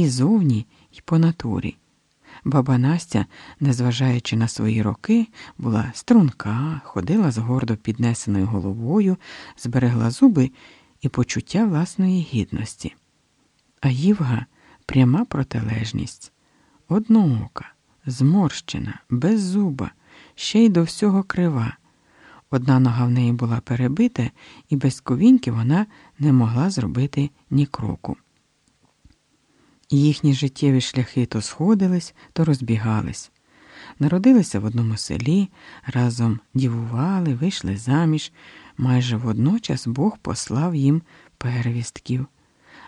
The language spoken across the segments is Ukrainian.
і зовні, і по натурі. Баба Настя, незважаючи на свої роки, була струнка, ходила з гордо піднесеною головою, зберегла зуби і почуття власної гідності. А Ївга пряма протилежність, одноока, зморщена, без зуба, ще й до всього крива. Одна нога в неї була перебита, і без ковіньки вона не могла зробити ні кроку. Їхні життєві шляхи то сходились, то розбігались. Народилися в одному селі, разом дівували, вийшли заміж. Майже водночас Бог послав їм первістків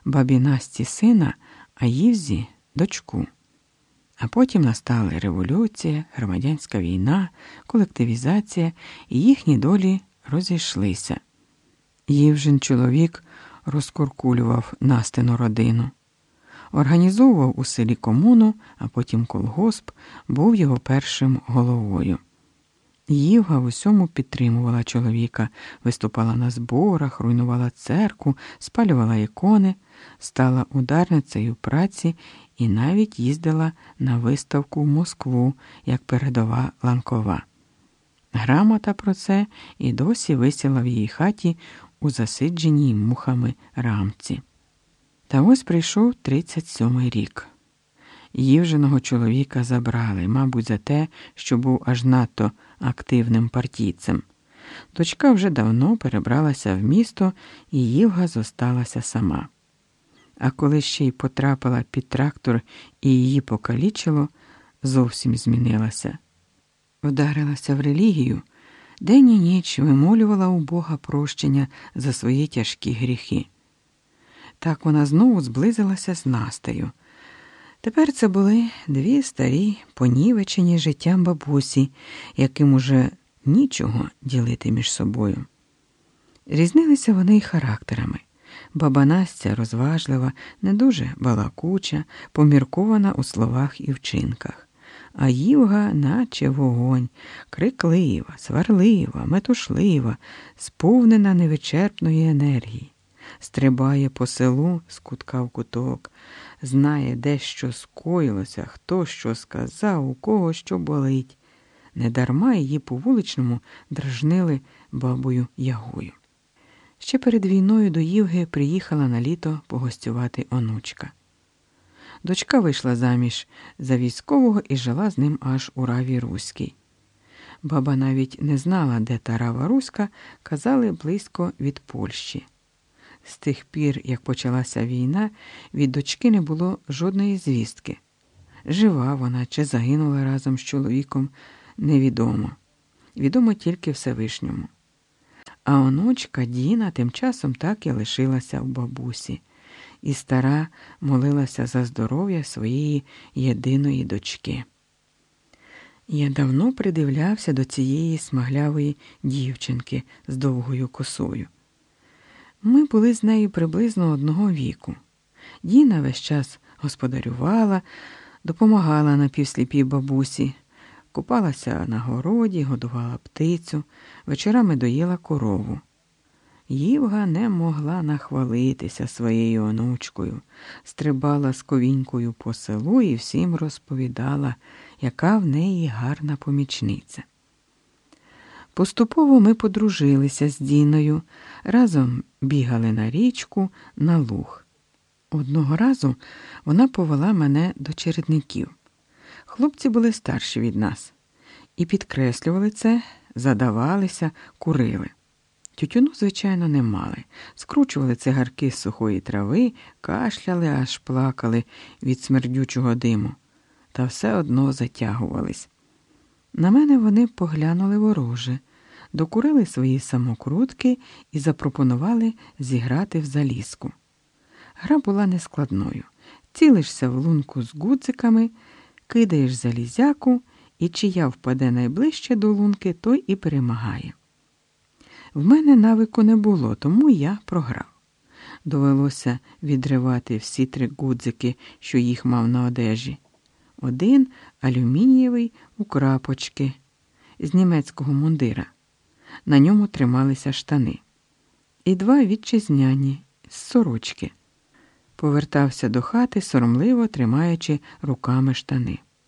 бабі Насті сина, а Ївзі дочку. А потім настали революція, громадянська війна, колективізація, і їхні долі розійшлися. Ївжин чоловік розкуркулював Настину родину. Організовував у селі комуну, а потім колгосп, був його першим головою. Ївга в усьому підтримувала чоловіка, виступала на зборах, руйнувала церкву, спалювала ікони, стала ударницею праці і навіть їздила на виставку в Москву як передова ланкова. Грамота про це і досі висіла в її хаті у засидженій мухами рамці. Та ось прийшов 37-й рік. Ївженого чоловіка забрали, мабуть, за те, що був аж надто активним партійцем. Дочка вже давно перебралася в місто, і Ївга зосталася сама. А коли ще й потрапила під трактор і її покалічило, зовсім змінилася. Вдарилася в релігію, день і ніч вимолювала у Бога прощення за свої тяжкі гріхи. Так вона знову зблизилася з Настею. Тепер це були дві старі, понівечені життям бабусі, яким уже нічого ділити між собою. Різнилися вони й характерами. Баба Настя розважлива, не дуже балакуча, поміркована у словах і вчинках, а Ївга, наче вогонь, криклива, сварлива, метушлива, сповнена невичерпної енергії, стрибає по селу з кутка в куток, знає, де що скоїлося, хто що сказав, у кого що болить. Недарма її по вуличному дражнили бабою Ягою. Ще перед війною до Ївги приїхала на літо погостювати онучка. Дочка вийшла заміж за військового і жила з ним аж у раві Руській. Баба навіть не знала, де та рава Руська, казали близько від Польщі. З тих пір, як почалася війна, від дочки не було жодної звістки. Жива вона чи загинула разом з чоловіком, невідомо. Відомо тільки Всевишньому. А онучка Діна тим часом так і лишилася в бабусі, і стара молилася за здоров'я своєї єдиної дочки. Я давно придивлявся до цієї смаглявої дівчинки з довгою косою. Ми були з нею приблизно одного віку. Діна весь час господарювала, допомагала напівсліпій бабусі, купалася на городі, годувала птицю, вечорами доїла корову. Ївга не могла нахвалитися своєю онучкою, стрибала з ковінькою по селу і всім розповідала, яка в неї гарна помічниця. Поступово ми подружилися з Діною, разом бігали на річку, на луг. Одного разу вона повела мене до чередників. Хлопці були старші від нас і підкреслювали це, задавалися, курили. Тютюну, звичайно, не мали, скручували цигарки з сухої трави, кашляли, аж плакали від смердючого диму, та все одно затягувались. На мене вони поглянули вороже, докурили свої самокрутки і запропонували зіграти в залізку. Гра була нескладною. Цілишся в лунку з гудзиками, кидаєш залізяку, і чия впаде найближче до лунки, той і перемагає. В мене навику не було, тому я програв. Довелося відривати всі три гудзики, що їх мав на одежі. Один алюмінієвий у крапочки з німецького мундира. На ньому трималися штани. І два вітчизняні з сорочки. повертався до хати, соромливо тримаючи руками штани.